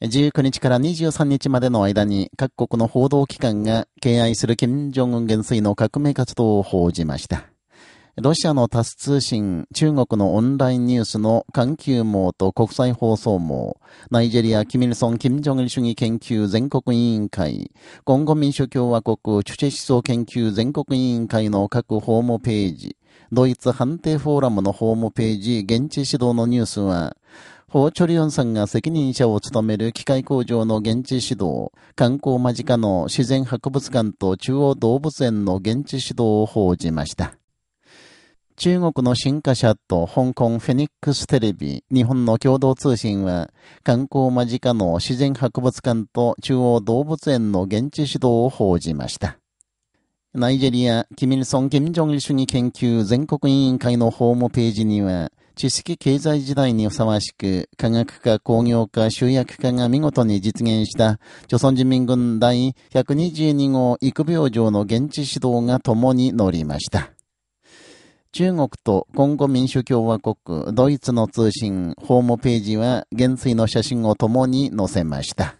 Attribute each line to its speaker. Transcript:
Speaker 1: 19日から23日までの間に各国の報道機関が敬愛する金正恩元帥の革命活動を報じました。ロシアのタス通信、中国のオンラインニュースの環球網と国際放送網、ナイジェリア・キミルソン・キム・ジョンル主義研究全国委員会、コンゴ民主共和国チュチェ思想研究全国委員会の各ホームページ、ドイツ判定フォーラムのホームページ、現地指導のニュースは、ホーチョリオンさんが責任者を務める機械工場の現地指導、観光間近の自然博物館と中央動物園の現地指導を報じました。中国の新華社と香港フェニックステレビ、日本の共同通信は、観光間近の自然博物館と中央動物園の現地指導を報じました。ナイジェリア、キミルソン・キム・ジョンル主義研究全国委員会のホームページには、知識経済時代にふさわしく、科学化、工業化、集約化が見事に実現した、朝鮮人民軍第122号育病場の現地指導が共に載りました。中国と今後民主共和国、ドイツの通信、ホームページは、元帥の写真を共に載せました。